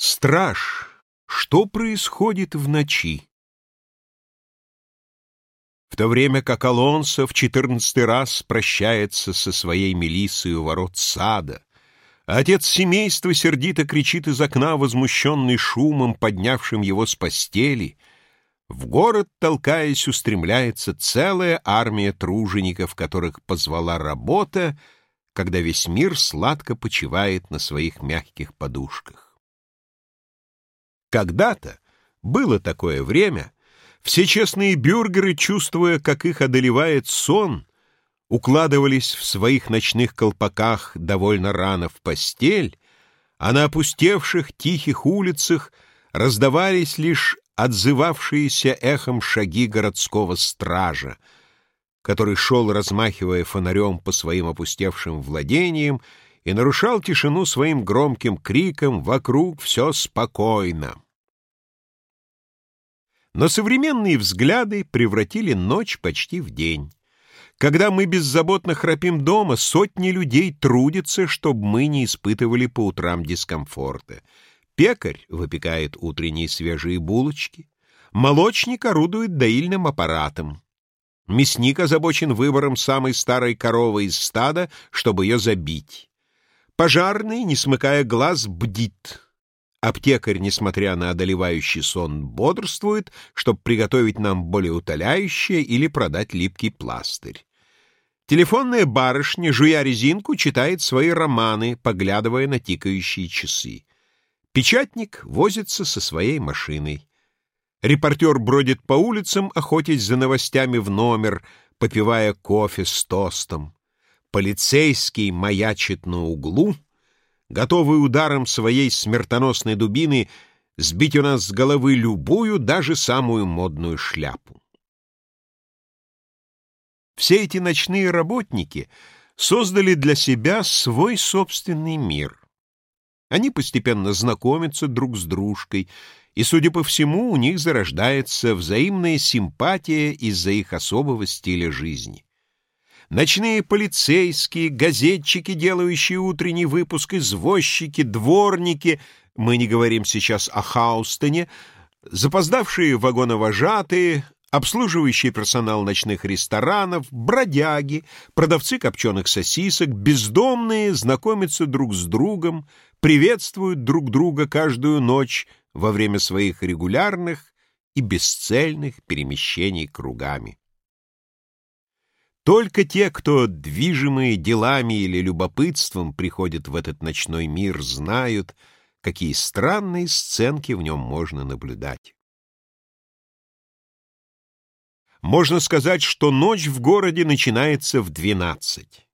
Страж, что происходит в ночи? В то время как Алонсо в четырнадцатый раз прощается со своей Мелиссой у ворот сада, отец семейства сердито кричит из окна, возмущенный шумом, поднявшим его с постели, в город, толкаясь, устремляется целая армия тружеников, которых позвала работа, когда весь мир сладко почивает на своих мягких подушках. Когда-то, было такое время, все честные бюргеры, чувствуя, как их одолевает сон, укладывались в своих ночных колпаках довольно рано в постель, а на опустевших тихих улицах раздавались лишь отзывавшиеся эхом шаги городского стража, который шел, размахивая фонарем по своим опустевшим владениям, и нарушал тишину своим громким криком «Вокруг все спокойно». Но современные взгляды превратили ночь почти в день. Когда мы беззаботно храпим дома, сотни людей трудятся, чтобы мы не испытывали по утрам дискомфорта. Пекарь выпекает утренние свежие булочки, молочник орудует доильным аппаратом. Мясник озабочен выбором самой старой коровы из стада, чтобы ее забить. Пожарный, не смыкая глаз, бдит. Аптекарь, несмотря на одолевающий сон, бодрствует, чтобы приготовить нам более утоляющее или продать липкий пластырь. Телефонная барышня, жуя резинку, читает свои романы, поглядывая на тикающие часы. Печатник возится со своей машиной. Репортер бродит по улицам, охотясь за новостями в номер, попивая кофе с тостом. Полицейский маячит на углу, готовый ударом своей смертоносной дубины сбить у нас с головы любую, даже самую модную шляпу. Все эти ночные работники создали для себя свой собственный мир. Они постепенно знакомятся друг с дружкой, и, судя по всему, у них зарождается взаимная симпатия из-за их особого стиля жизни. Ночные полицейские, газетчики, делающие утренний выпуск, извозчики, дворники, мы не говорим сейчас о Хаустоне, запоздавшие вагоновожатые, обслуживающий персонал ночных ресторанов, бродяги, продавцы копченых сосисок, бездомные знакомятся друг с другом, приветствуют друг друга каждую ночь во время своих регулярных и бесцельных перемещений кругами. Только те, кто, движимые делами или любопытством, приходят в этот ночной мир, знают, какие странные сценки в нем можно наблюдать. Можно сказать, что ночь в городе начинается в двенадцать.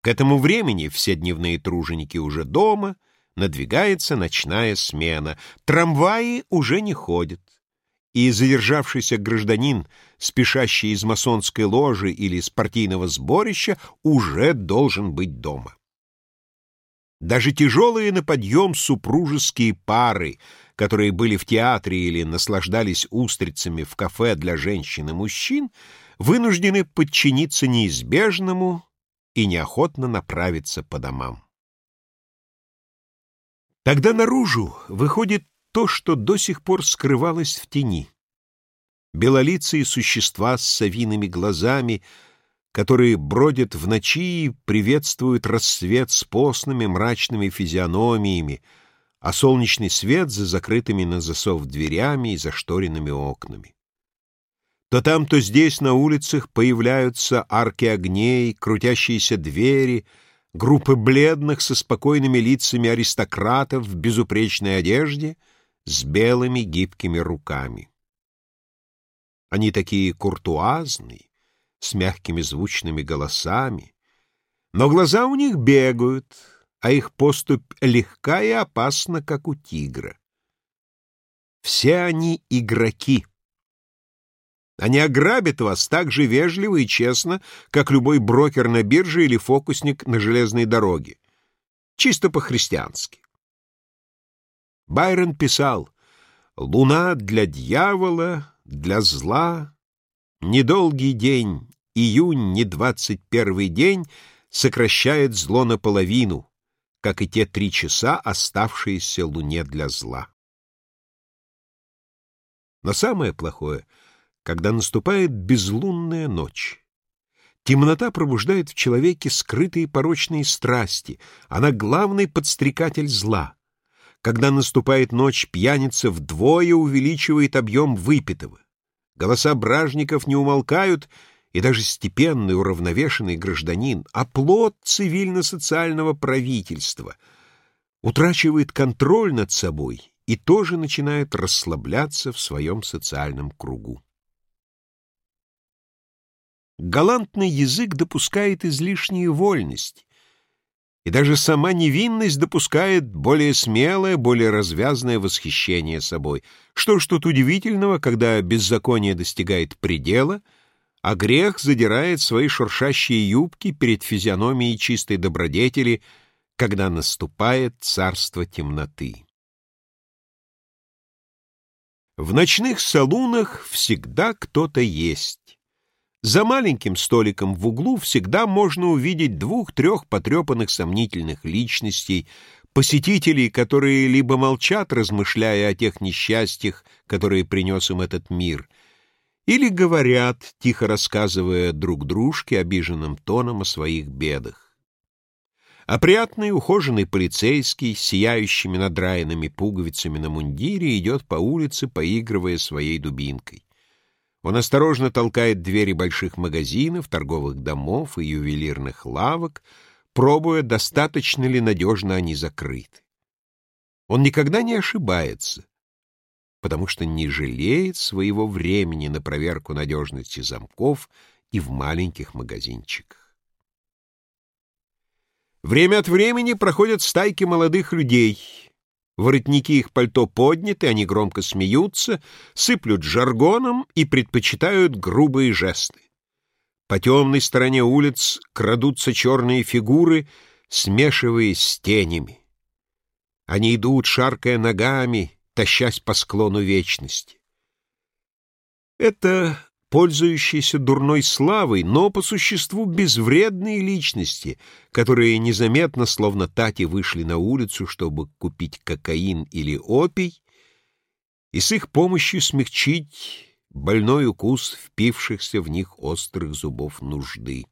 К этому времени все дневные труженики уже дома, надвигается ночная смена, трамваи уже не ходят и задержавшийся гражданин, спешащий из масонской ложи или спартийного сборища, уже должен быть дома. Даже тяжелые на подъем супружеские пары, которые были в театре или наслаждались устрицами в кафе для женщин и мужчин, вынуждены подчиниться неизбежному и неохотно направиться по домам. Тогда наружу выходит то, что до сих пор скрывалось в тени. Белолицые существа с совиными глазами, которые бродят в ночи и приветствуют рассвет с постными мрачными физиономиями, а солнечный свет за закрытыми на засов дверями и зашторенными окнами. То там, то здесь на улицах появляются арки огней, крутящиеся двери — группы бледных со спокойными лицами аристократов в безупречной одежде с белыми гибкими руками. Они такие куртуазные, с мягкими звучными голосами, но глаза у них бегают, а их поступь легка и опасна, как у тигра. Все они игроки. Они ограбят вас так же вежливо и честно, как любой брокер на бирже или фокусник на железной дороге. Чисто по-христиански. Байрон писал «Луна для дьявола, для зла, недолгий день, июнь, не двадцать первый день, сокращает зло наполовину, как и те три часа, оставшиеся Луне для зла. Но самое плохое, когда наступает безлунная ночь. Темнота пробуждает в человеке скрытые порочные страсти, она главный подстрекатель зла. Когда наступает ночь, пьяница вдвое увеличивает объем выпитого. Голоса бражников не умолкают, и даже степенный, уравновешенный гражданин, оплот цивильно-социального правительства, утрачивает контроль над собой и тоже начинает расслабляться в своем социальном кругу. Галантный язык допускает излишнюю вольность, и даже сама невинность допускает более смелое, более развязное восхищение собой. Что ж тут удивительного, когда беззаконие достигает предела, а грех задирает свои шуршащие юбки перед физиономией чистой добродетели, когда наступает царство темноты. В ночных салунах всегда кто-то есть. За маленьким столиком в углу всегда можно увидеть двух-трех потрепанных сомнительных личностей, посетителей, которые либо молчат, размышляя о тех несчастьях, которые принес им этот мир, или говорят, тихо рассказывая друг дружке обиженным тоном о своих бедах. Опрятный, ухоженный полицейский, сияющими надраенными пуговицами на мундире, идет по улице, поигрывая своей дубинкой. Он осторожно толкает двери больших магазинов, торговых домов и ювелирных лавок, пробуя, достаточно ли надежно они закрыты. Он никогда не ошибается, потому что не жалеет своего времени на проверку надежности замков и в маленьких магазинчиках. Время от времени проходят стайки молодых людей. Воротники их пальто подняты, они громко смеются, сыплют жаргоном и предпочитают грубые жесты. По темной стороне улиц крадутся черные фигуры, смешиваясь с тенями. Они идут, шаркая ногами, тащась по склону вечности. Это пользующиеся дурной славой, но по существу безвредные личности, которые незаметно, словно тати, вышли на улицу, чтобы купить кокаин или опий, и с их помощью смягчить больной укус впившихся в них острых зубов нужды.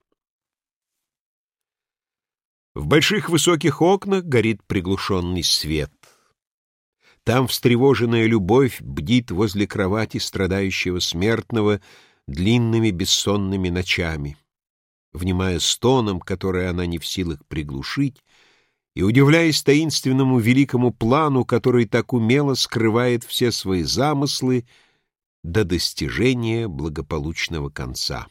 В больших высоких окнах горит приглушенный свет. Там встревоженная любовь бдит возле кровати страдающего смертного длинными бессонными ночами, внимая стонам, которые она не в силах приглушить, и удивляясь таинственному великому плану, который так умело скрывает все свои замыслы до достижения благополучного конца.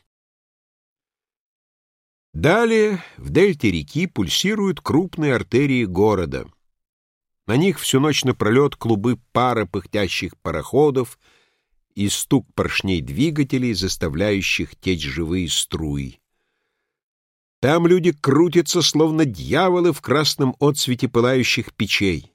Далее в дельте реки пульсируют крупные артерии города — на них всю ночь напролет клубы пара пыхтящих пароходов и стук поршней двигателей, заставляющих течь живые струи. Там люди крутятся, словно дьяволы в красном отсвете пылающих печей.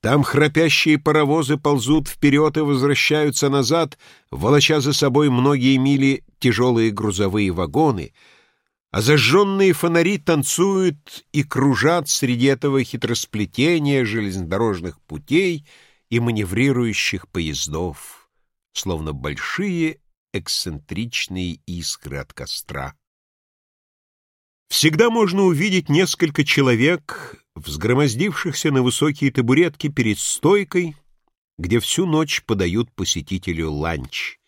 Там храпящие паровозы ползут вперед и возвращаются назад, волоча за собой многие мили тяжелые грузовые вагоны — а зажженные фонари танцуют и кружат среди этого хитросплетения железнодорожных путей и маневрирующих поездов, словно большие эксцентричные искры от костра. Всегда можно увидеть несколько человек, взгромоздившихся на высокие табуретки перед стойкой, где всю ночь подают посетителю ланч.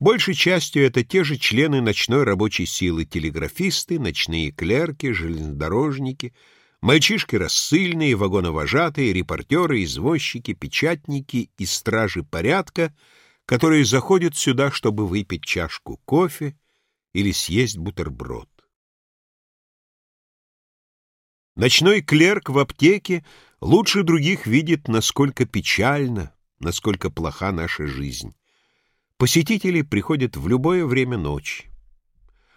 Большей частью это те же члены ночной рабочей силы, телеграфисты, ночные клерки, железнодорожники, мальчишки рассыльные, вагоновожатые, репортеры, извозчики, печатники и стражи порядка, которые заходят сюда, чтобы выпить чашку кофе или съесть бутерброд. Ночной клерк в аптеке лучше других видит, насколько печальна, насколько плоха наша жизнь. Посетители приходят в любое время ночи.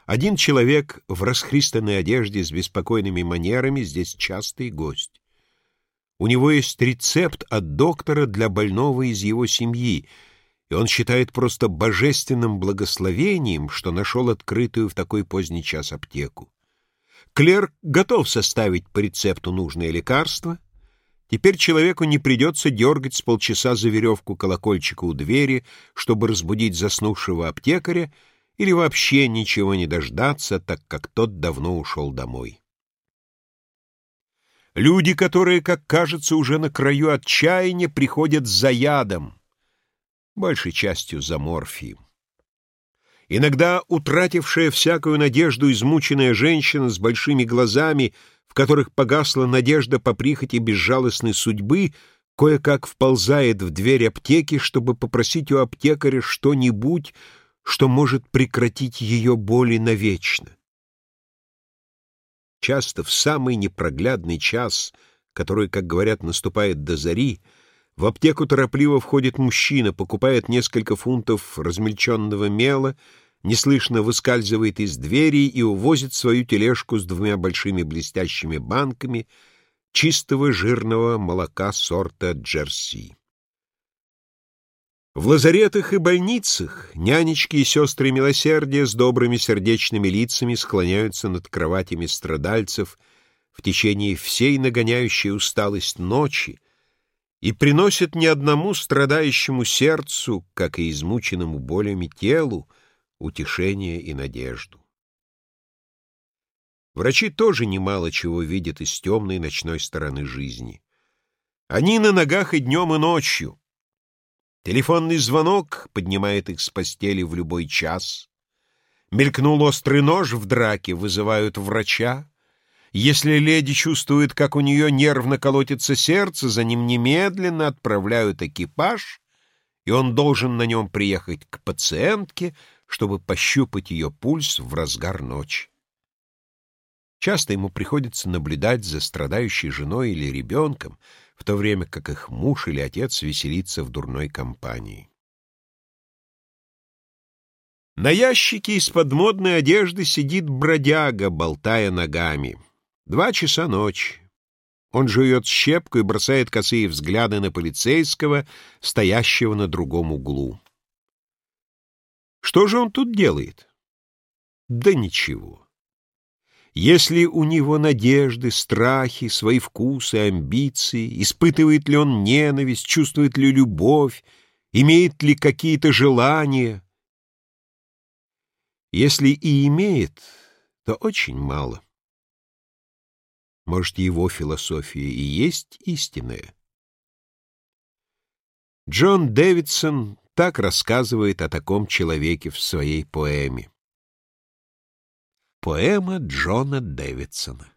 Один человек в расхристанной одежде с беспокойными манерами здесь частый гость. У него есть рецепт от доктора для больного из его семьи, и он считает просто божественным благословением, что нашел открытую в такой поздний час аптеку. Клерк готов составить по рецепту нужное лекарство. Теперь человеку не придется дергать с полчаса за веревку колокольчика у двери, чтобы разбудить заснувшего аптекаря, или вообще ничего не дождаться, так как тот давно ушел домой. Люди, которые, как кажется, уже на краю отчаяния, приходят за ядом, большей частью за морфием. Иногда утратившая всякую надежду измученная женщина с большими глазами, которых погасла надежда по прихоти безжалостной судьбы, кое-как вползает в дверь аптеки, чтобы попросить у аптекаря что-нибудь, что может прекратить ее боли навечно. Часто в самый непроглядный час, который, как говорят, наступает до зари, в аптеку торопливо входит мужчина, покупает несколько фунтов размельченного мела, неслышно выскальзывает из двери и увозит свою тележку с двумя большими блестящими банками чистого жирного молока сорта Джерси. В лазаретах и больницах нянечки и сестры милосердия с добрыми сердечными лицами склоняются над кроватями страдальцев в течение всей нагоняющей усталость ночи и приносят ни одному страдающему сердцу, как и измученному болями телу, утешение и надежду. Врачи тоже немало чего видят из темной ночной стороны жизни. Они на ногах и днем, и ночью — Телефонный звонок поднимает их с постели в любой час. Мелькнул острый нож в драке, вызывают врача. Если леди чувствует, как у нее нервно колотится сердце, за ним немедленно отправляют экипаж, и он должен на нем приехать к пациентке, чтобы пощупать ее пульс в разгар ночи. Часто ему приходится наблюдать за страдающей женой или ребенком, в то время как их муж или отец веселится в дурной компании. На ящике из-под модной одежды сидит бродяга, болтая ногами. Два часа ночи. Он жует щепку и бросает косые взгляды на полицейского, стоящего на другом углу. Что же он тут делает? Да ничего. Если у него надежды, страхи, свои вкусы, амбиции, испытывает ли он ненависть, чувствует ли любовь, имеет ли какие-то желания. Если и имеет, то очень мало. Может, его философия и есть истинная? Джон Дэвидсон так рассказывает о таком человеке в своей поэме. Поэма Джона Дэвидсона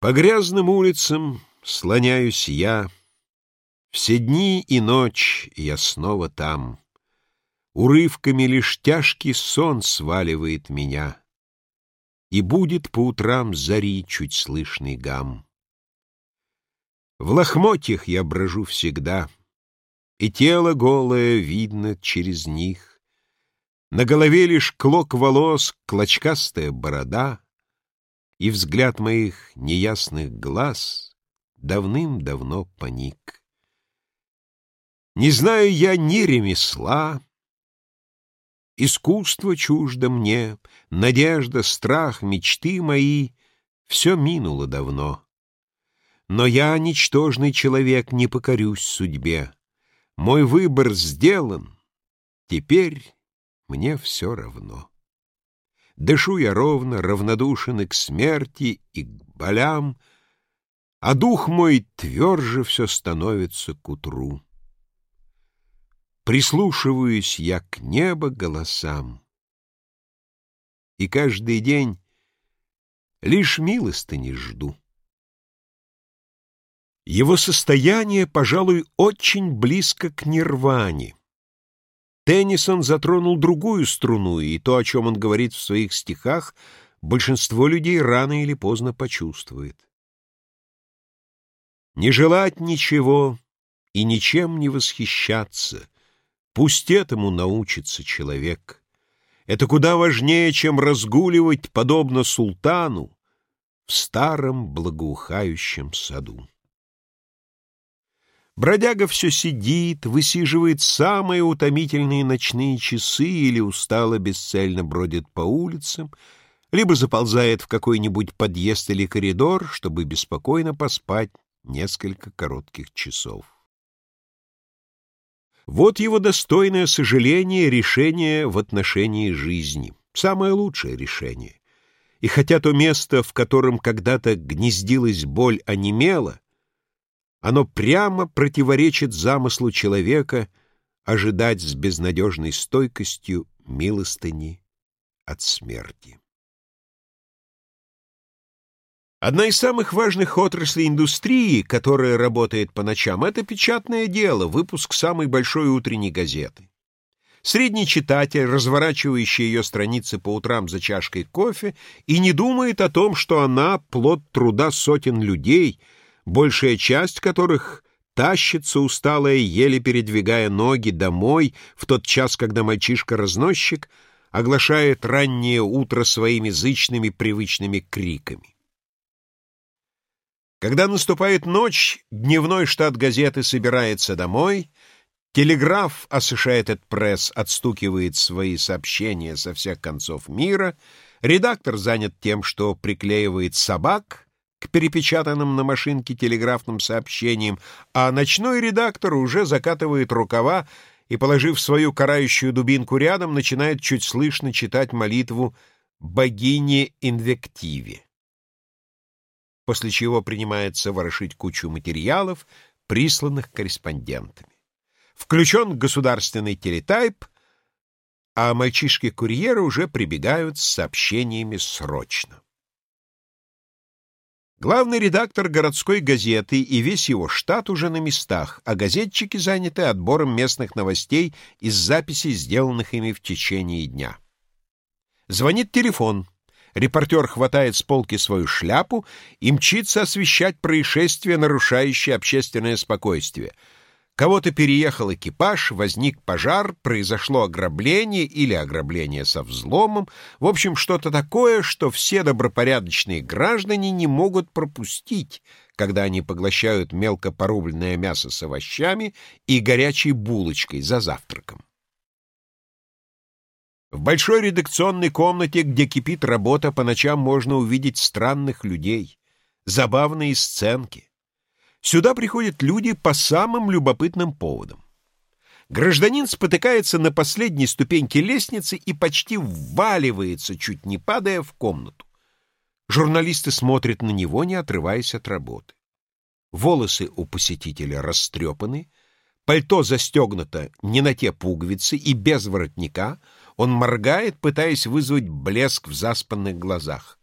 По грязным улицам слоняюсь я, Все дни и ночь я снова там. Урывками лишь тяжкий сон сваливает меня, И будет по утрам зари чуть слышный гам. В лохмотьях я брожу всегда, И тело голое видно через них, на голове лишь клок волос, клочкастая борода, И взгляд моих неясных глаз давным-давно паник. Не знаю я ни ремесла, Искусство чуждо мне, Надежда, страх, мечты мои — Все минуло давно. Но я, ничтожный человек, Не покорюсь судьбе. Мой выбор сделан. Теперь мне все равно. Дышу я ровно, равнодушен и к смерти, и к болям, а дух мой тверже все становится к утру. Прислушиваюсь я к небо голосам, и каждый день лишь милостыни жду. Его состояние, пожалуй, очень близко к нирване. Теннисон затронул другую струну, и то, о чем он говорит в своих стихах, большинство людей рано или поздно почувствует. Не желать ничего и ничем не восхищаться, пусть этому научится человек. Это куда важнее, чем разгуливать, подобно султану, в старом благоухающем саду. Бродяга все сидит, высиживает самые утомительные ночные часы или устало бесцельно бродит по улицам, либо заползает в какой-нибудь подъезд или коридор, чтобы беспокойно поспать несколько коротких часов. Вот его достойное сожаление решение в отношении жизни, самое лучшее решение. И хотя то место, в котором когда-то гнездилась боль, онемело, оно прямо противоречит замыслу человека ожидать с безнадежной стойкостью милостыни от смерти. Одна из самых важных отраслей индустрии, которая работает по ночам, это печатное дело, выпуск самой большой утренней газеты. Средний читатель, разворачивающий ее страницы по утрам за чашкой кофе, и не думает о том, что она — плод труда сотен людей, большая часть которых тащится усталая, еле передвигая ноги домой в тот час, когда мальчишка-разносчик оглашает раннее утро своими зычными привычными криками. Когда наступает ночь, дневной штат газеты собирается домой, телеграф Associated пресс отстукивает свои сообщения со всех концов мира, редактор занят тем, что приклеивает собак к перепечатанным на машинке телеграфным сообщениям, а ночной редактор уже закатывает рукава и, положив свою карающую дубинку рядом, начинает чуть слышно читать молитву «Богине инвективе» после чего принимается ворошить кучу материалов, присланных корреспондентами. Включен государственный телетайп, а мальчишки-курьеры уже прибегают с сообщениями срочно. Главный редактор городской газеты и весь его штат уже на местах, а газетчики заняты отбором местных новостей из записей, сделанных ими в течение дня. Звонит телефон. Репортер хватает с полки свою шляпу и мчится освещать происшествие, нарушающее общественное спокойствие. Кого-то переехал экипаж, возник пожар, произошло ограбление или ограбление со взломом, в общем, что-то такое, что все добропорядочные граждане не могут пропустить, когда они поглощают мелко порубленное мясо с овощами и горячей булочкой за завтраком. В большой редакционной комнате, где кипит работа, по ночам можно увидеть странных людей, забавные сценки. Сюда приходят люди по самым любопытным поводам. Гражданин спотыкается на последней ступеньке лестницы и почти вваливается, чуть не падая в комнату. Журналисты смотрят на него, не отрываясь от работы. Волосы у посетителя растрепаны, пальто застегнуто не на те пуговицы и без воротника — он моргает, пытаясь вызвать блеск в заспанных глазах.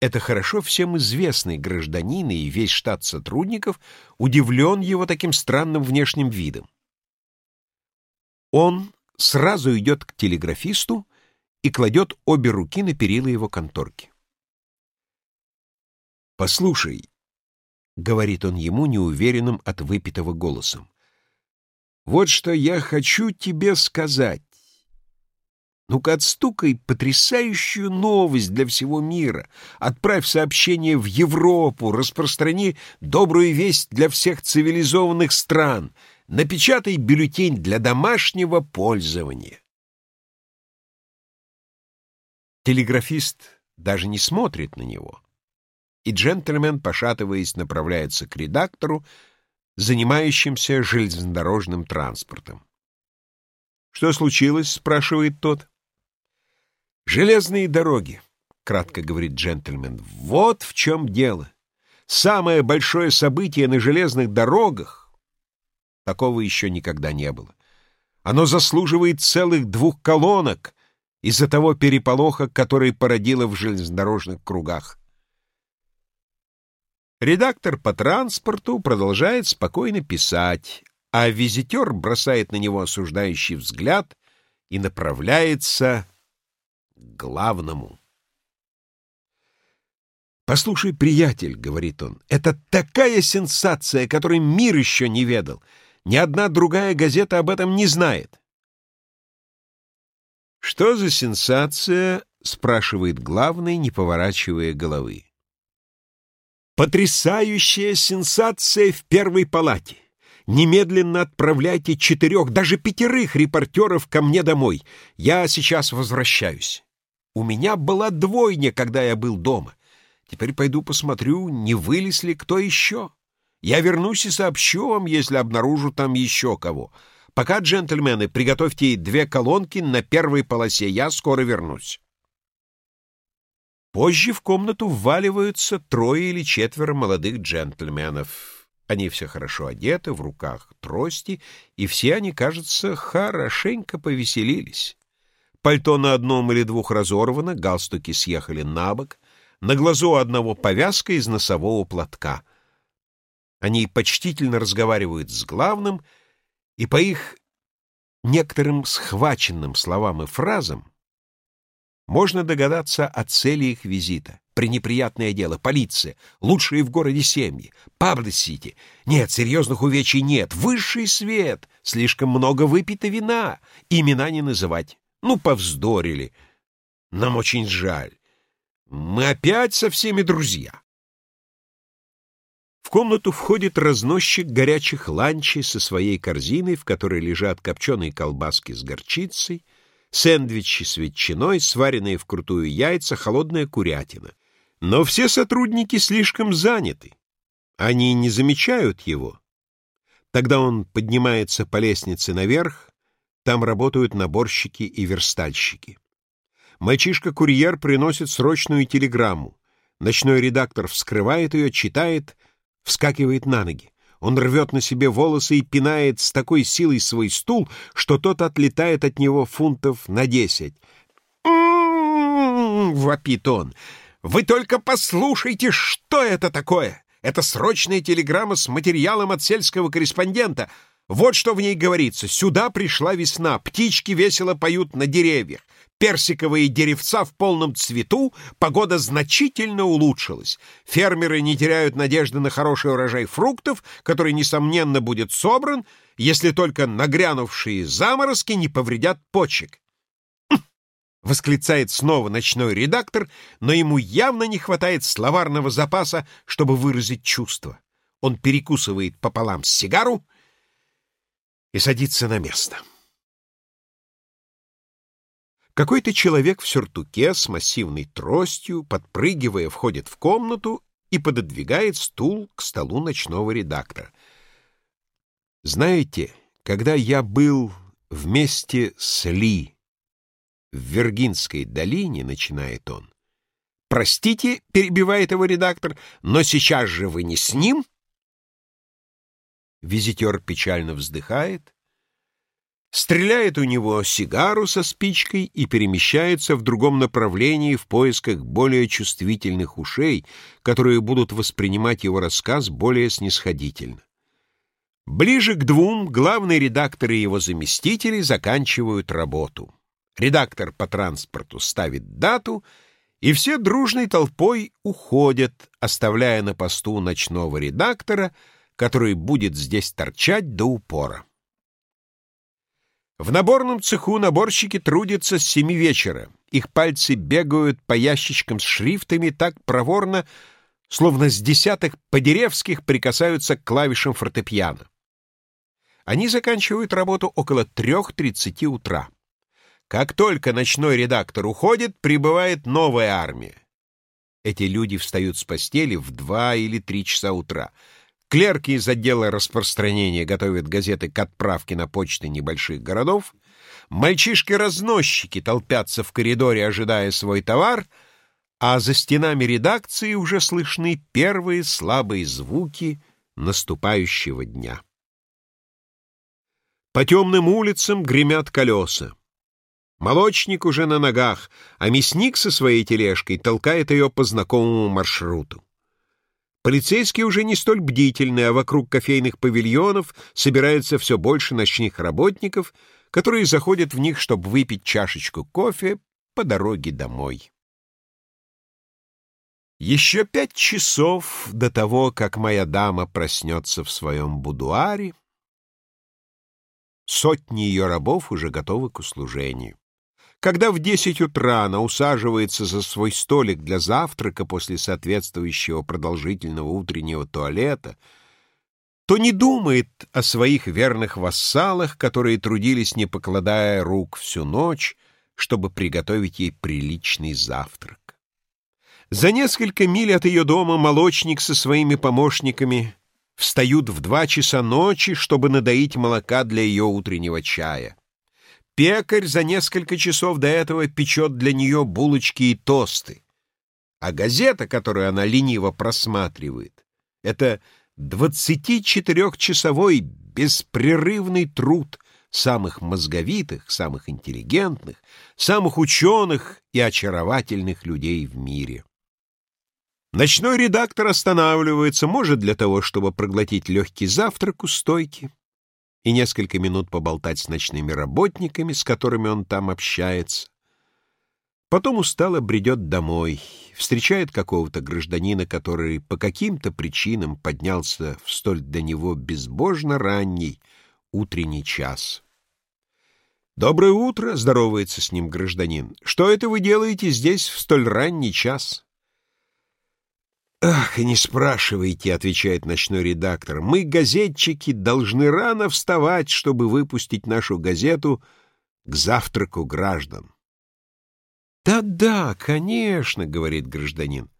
Это хорошо всем известный гражданин и весь штат сотрудников удивлен его таким странным внешним видом. Он сразу идет к телеграфисту и кладет обе руки на перила его конторки. «Послушай», — говорит он ему неуверенным от выпитого голосом, — «вот что я хочу тебе сказать. Ну-ка отстукай потрясающую новость для всего мира. Отправь сообщение в Европу, распространи добрую весть для всех цивилизованных стран. Напечатай бюллетень для домашнего пользования. Телеграфист даже не смотрит на него. И джентльмен, пошатываясь, направляется к редактору, занимающимся железнодорожным транспортом. «Что случилось?» — спрашивает тот. «Железные дороги», — кратко говорит джентльмен, — «вот в чем дело. Самое большое событие на железных дорогах такого еще никогда не было. Оно заслуживает целых двух колонок из-за того переполоха, который породило в железнодорожных кругах. Редактор по транспорту продолжает спокойно писать, а визитер бросает на него осуждающий взгляд и направляется главному. «Послушай, приятель», — говорит он, — «это такая сенсация, которой мир еще не ведал. Ни одна другая газета об этом не знает». «Что за сенсация?» — спрашивает главный, не поворачивая головы. «Потрясающая сенсация в первой палате. Немедленно отправляйте четырех, даже пятерых репортеров ко мне домой. Я сейчас возвращаюсь». У меня была двойня, когда я был дома. Теперь пойду посмотрю, не вылез ли кто еще. Я вернусь и сообщу вам, если обнаружу там еще кого. Пока, джентльмены, приготовьте две колонки на первой полосе. Я скоро вернусь. Позже в комнату вваливаются трое или четверо молодых джентльменов. Они все хорошо одеты, в руках трости, и все они, кажется, хорошенько повеселились. Пальто на одном или двух разорвано, галстуки съехали на бок, на глазу одного повязка из носового платка. Они почтительно разговаривают с главным, и по их некоторым схваченным словам и фразам можно догадаться о цели их визита. Пренеприятное дело, полиция, лучшие в городе семьи, паблик-сити. Нет, серьезных увечий нет, высший свет, слишком много выпито вина, имена не называть. Ну, повздорили. Нам очень жаль. Мы опять со всеми друзья. В комнату входит разносчик горячих ланчей со своей корзиной, в которой лежат копченые колбаски с горчицей, сэндвичи с ветчиной, сваренные вкрутую яйца, холодная курятина. Но все сотрудники слишком заняты. Они не замечают его. Тогда он поднимается по лестнице наверх, там работают наборщики и верстальщики. Мальчишка-курьер приносит срочную телеграмму. Ночной редактор вскрывает ее, читает, вскакивает на ноги. Он рвет на себе волосы и пинает с такой силой свой стул, что тот отлетает от него фунтов на десять. Вопит он. «Вы только послушайте, что это такое! Это срочная телеграмма с материалом от сельского корреспондента. Вот что в ней говорится. Сюда пришла весна, птички весело поют на деревьях, персиковые деревца в полном цвету, погода значительно улучшилась. Фермеры не теряют надежды на хороший урожай фруктов, который, несомненно, будет собран, если только нагрянувшие заморозки не повредят почек. «Хм!» Восклицает снова ночной редактор, но ему явно не хватает словарного запаса, чтобы выразить чувство. Он перекусывает пополам сигару, и садится на место. Какой-то человек в сюртуке с массивной тростью, подпрыгивая, входит в комнату и пододвигает стул к столу ночного редактора. Знаете, когда я был вместе с Ли в Вергинской долине, начинает он. Простите, перебивает его редактор, но сейчас же вы не с ним, Визитер печально вздыхает, стреляет у него сигару со спичкой и перемещается в другом направлении в поисках более чувствительных ушей, которые будут воспринимать его рассказ более снисходительно. Ближе к двум главный редактор и его заместители заканчивают работу. Редактор по транспорту ставит дату, и все дружной толпой уходят, оставляя на посту ночного редактора — который будет здесь торчать до упора. В наборном цеху наборщики трудятся с семи вечера. Их пальцы бегают по ящичкам с шрифтами так проворно, словно с десятых подеревских прикасаются к клавишам фортепиано. Они заканчивают работу около трех тридцати утра. Как только ночной редактор уходит, прибывает новая армия. Эти люди встают с постели в два или три часа утра — Клерки из отдела распространения готовят газеты к отправке на почты небольших городов. Мальчишки-разносчики толпятся в коридоре, ожидая свой товар, а за стенами редакции уже слышны первые слабые звуки наступающего дня. По темным улицам гремят колеса. Молочник уже на ногах, а мясник со своей тележкой толкает ее по знакомому маршруту. Полицейские уже не столь бдительны, а вокруг кофейных павильонов собирается все больше ночных работников, которые заходят в них, чтобы выпить чашечку кофе по дороге домой. Еще пять часов до того, как моя дама проснется в своем будуаре, сотни ее рабов уже готовы к услужению. Когда в десять утра она усаживается за свой столик для завтрака после соответствующего продолжительного утреннего туалета, то не думает о своих верных вассалах, которые трудились, не покладая рук всю ночь, чтобы приготовить ей приличный завтрак. За несколько миль от ее дома молочник со своими помощниками встают в два часа ночи, чтобы надоить молока для ее утреннего чая. Пекарь за несколько часов до этого печет для нее булочки и тосты. А газета, которую она лениво просматривает, это 24-часовой беспрерывный труд самых мозговитых, самых интеллигентных, самых ученых и очаровательных людей в мире. Ночной редактор останавливается, может, для того, чтобы проглотить легкий завтрак у стойки и несколько минут поболтать с ночными работниками, с которыми он там общается. Потом устало бредет домой, встречает какого-то гражданина, который по каким-то причинам поднялся в столь для него безбожно ранний утренний час. «Доброе утро!» — здоровается с ним гражданин. «Что это вы делаете здесь в столь ранний час?» «Ах, не спрашивайте», — отвечает ночной редактор. «Мы, газетчики, должны рано вставать, чтобы выпустить нашу газету к завтраку граждан». «Да-да, конечно», — говорит гражданин.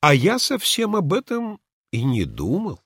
«А я совсем об этом и не думал».